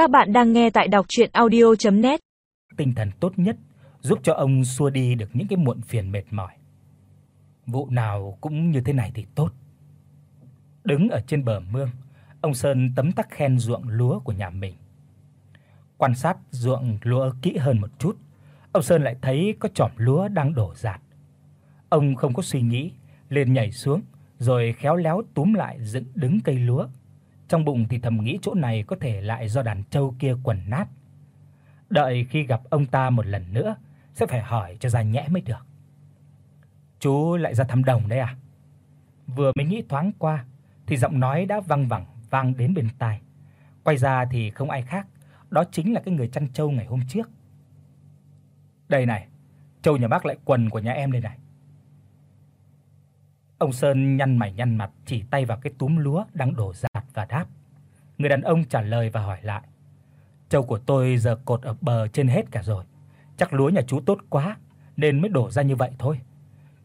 Các bạn đang nghe tại đọc audio net Tinh thần tốt nhất giúp cho ông xua đi được những cái muộn phiền mệt mỏi. Vụ nào cũng như thế này thì tốt. Đứng ở trên bờ mương, ông Sơn tấm tắc khen ruộng lúa của nhà mình. Quan sát ruộng lúa kỹ hơn một chút, ông Sơn lại thấy có chòm lúa đang đổ rạt. Ông không có suy nghĩ, liền nhảy xuống rồi khéo léo túm lại dựng đứng cây lúa. Trong bụng thì thầm nghĩ chỗ này có thể lại do đàn trâu kia quần nát. Đợi khi gặp ông ta một lần nữa sẽ phải hỏi cho ra nhẽ mới được. Chú lại ra thăm đồng đấy à? Vừa mới nghĩ thoáng qua thì giọng nói đã vang vẳng vang đến bên tai. Quay ra thì không ai khác, đó chính là cái người chăn trâu ngày hôm trước. Đây này, trâu nhà bác lại quần của nhà em đây này. Ông Sơn nhăn mày nhăn mặt chỉ tay vào cái túm lúa đang đổ ra và đáp. Người đàn ông trả lời và hỏi lại. Trâu của tôi giờ cột ở bờ trên hết cả rồi. Chắc lúa nhà chú tốt quá nên mới đổ ra như vậy thôi.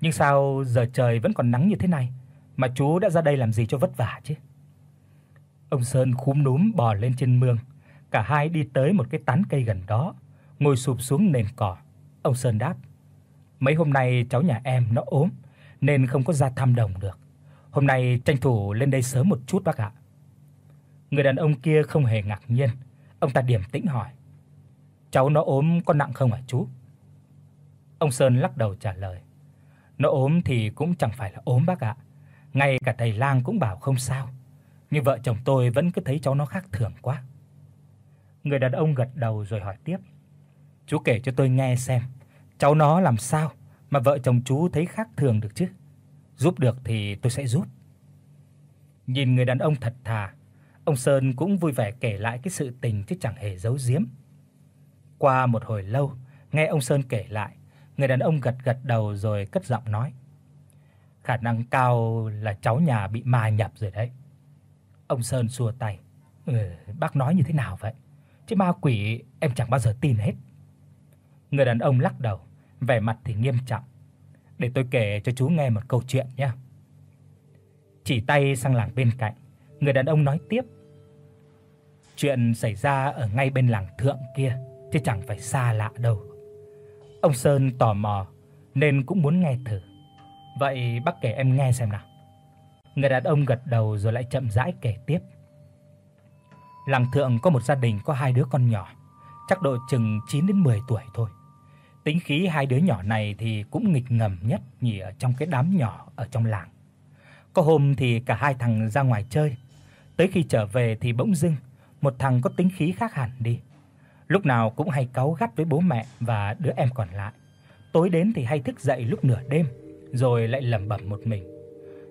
Nhưng sao giờ trời vẫn còn nắng như thế này mà chú đã ra đây làm gì cho vất vả chứ? Ông Sơn khúm núm bò lên trên mương, cả hai đi tới một cái tán cây gần đó, ngồi sụp xuống nền cỏ. Ông Sơn đáp: "Mấy hôm nay cháu nhà em nó ốm nên không có ra thăm đồng được. Hôm nay tranh thủ lên đây sớm một chút bác ạ." Người đàn ông kia không hề ngạc nhiên, ông ta điềm tĩnh hỏi: "Cháu nó ốm có nặng không hả chú?" Ông Sơn lắc đầu trả lời: "Nó ốm thì cũng chẳng phải là ốm bác ạ, ngay cả thầy lang cũng bảo không sao, nhưng vợ chồng tôi vẫn cứ thấy cháu nó khác thường quá." Người đàn ông gật đầu rồi hỏi tiếp: "Chú kể cho tôi nghe xem, cháu nó làm sao mà vợ chồng chú thấy khác thường được chứ? Giúp được thì tôi sẽ giúp." Nhìn người đàn ông thật thà, ông Sơn cũng vui vẻ kể lại cái sự tình chứ chẳng hề giấu giếm. Qua một hồi lâu, nghe ông Sơn kể lại, người đàn ông gật gật đầu rồi cất giọng nói: "Khả năng cao là cháu nhà bị ma nhập rồi đấy." Ông Sơn xua tay: "Ừ, bác nói như thế nào vậy? Chứ ma quỷ em chẳng bao giờ tin hết." Người đàn ông lắc đầu, vẻ mặt thì nghiêm trọng. "Để tôi kể cho chú nghe một câu chuyện nhé." Chỉ tay sang làng bên cạnh, người đàn ông nói tiếp: "Chuyện xảy ra ở ngay bên làng thượng kia, chứ chẳng phải xa lạ đâu." Ông Sơn tò mò nên cũng muốn nghe thử. "Vậy bác kể em nghe xem nào." Người đàn ông gật đầu rồi lại chậm rãi kể tiếp. Làng thượng có một gia đình có hai đứa con nhỏ, chắc độ chừng 9 đến 10 tuổi thôi. Tính khí hai đứa nhỏ này thì cũng nghịch ngầm nhất nhỉ ở trong cái đám nhỏ ở trong làng. Có hôm thì cả hai thằng ra ngoài chơi, tới khi trở về thì bỗng dưng một thằng có tính khí khác hẳn đi. Lúc nào cũng hay cáu gắt với bố mẹ và đứa em còn lại. Tối đến thì hay thức dậy lúc nửa đêm rồi lại lẩm bẩm một mình.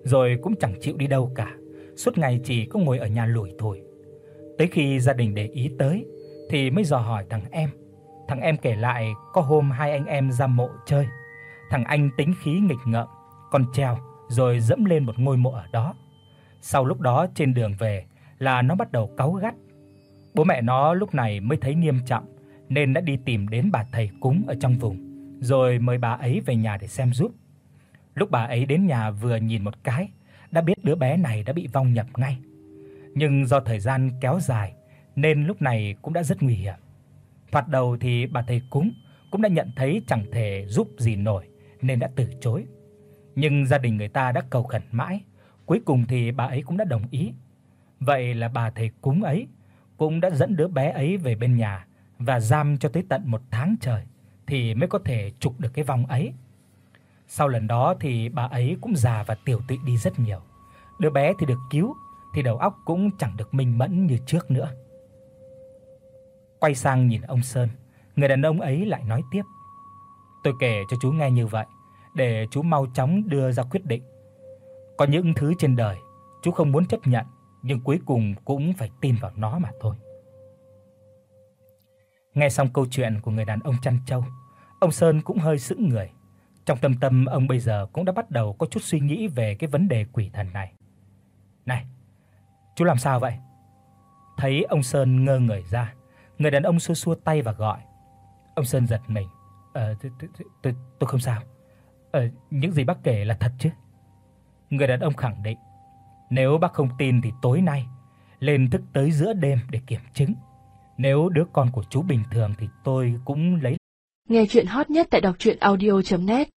Rồi cũng chẳng chịu đi đâu cả, suốt ngày chỉ có ngồi ở nhà lủi thủi. Tới khi gia đình để ý tới thì mới dò hỏi thằng em. Thằng em kể lại có hôm hai anh em ra mộ chơi. Thằng anh tính khí nghịch ngợm, còn trèo rồi dẫm lên một ngôi mộ ở đó. Sau lúc đó trên đường về là nó bắt đầu cáu gắt. Bố mẹ nó lúc này mới thấy nghiêm trọng nên đã đi tìm đến bà thầy cúng ở trong vùng, rồi mời bà ấy về nhà để xem giúp. Lúc bà ấy đến nhà vừa nhìn một cái, đã biết đứa bé này đã bị vong nhập ngay. Nhưng do thời gian kéo dài nên lúc này cũng đã rất nguy hiểm. Thoạt đầu thì bà thầy cúng cũng đã nhận thấy chẳng thể giúp gì nổi nên đã từ chối. Nhưng gia đình người ta đã cầu khẩn mãi, cuối cùng thì bà ấy cũng đã đồng ý. Vậy là bà thầy cúng ấy cũng đã dẫn đứa bé ấy về bên nhà và giam cho tới tận một tháng trời thì mới có thể trục được cái vòng ấy. Sau lần đó thì bà ấy cũng già và tiểu tụy đi rất nhiều. Đứa bé thì được cứu thì đầu óc cũng chẳng được minh mẫn như trước nữa. Quay sang nhìn ông Sơn, người đàn ông ấy lại nói tiếp: "Tôi kể cho chú nghe như vậy để chú mau chóng đưa ra quyết định. Có những thứ trên đời chú không muốn chấp nhận, nhưng cuối cùng cũng phải tin vào nó mà thôi." Nghe xong câu chuyện của người đàn ông chăn trâu, ông Sơn cũng hơi sững người. Trong tâm tâm ông bây giờ cũng đã bắt đầu có chút suy nghĩ về cái vấn đề quỷ thần này. "Này, chú làm sao vậy?" Thấy ông Sơn ngơ người ra, người đàn ông xua xua tay và gọi. Ông Sơn giật mình. "Ờ tôi tôi không sao. Ờ những gì bác kể là thật chứ?" Người đàn ông khẳng định. "Nếu bác không tin thì tối nay lên thức tới giữa đêm để kiểm chứng. Nếu đứa con của chú bình thường thì tôi cũng lấy. Nghe truyện hot nhất tại doctruyenaudio.net